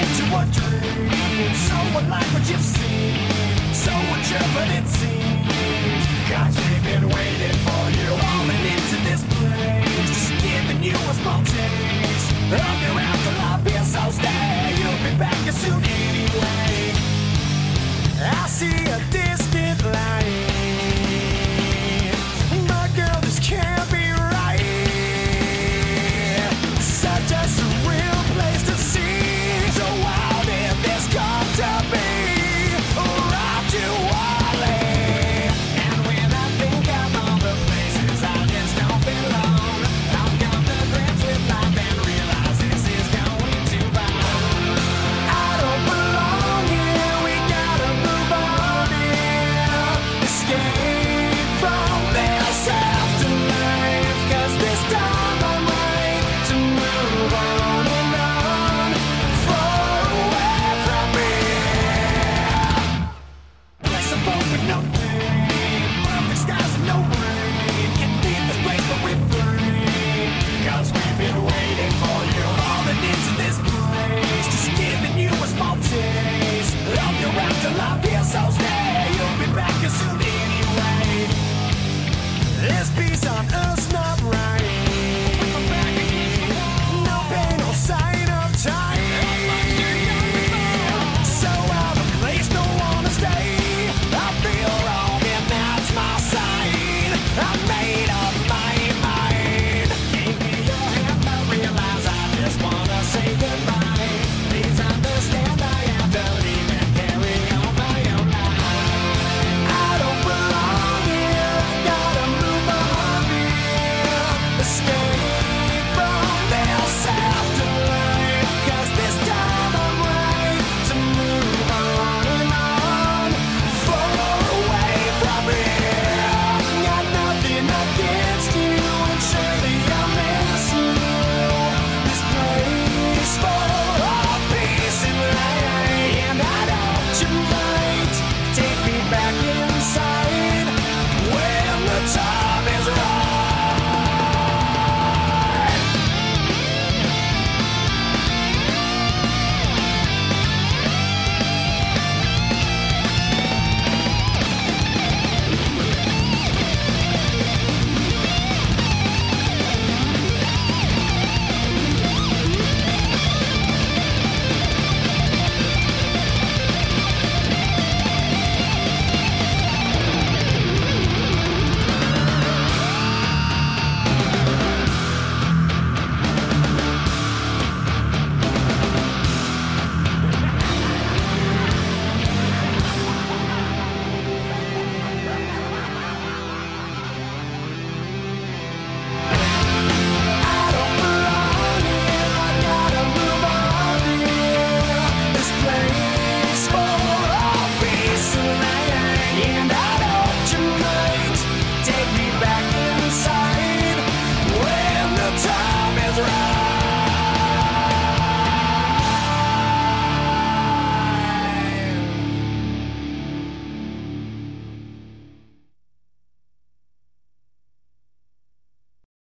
into a dream. So unlike what you've seen. So mature but it seems. God's been waiting Peace on earth's you.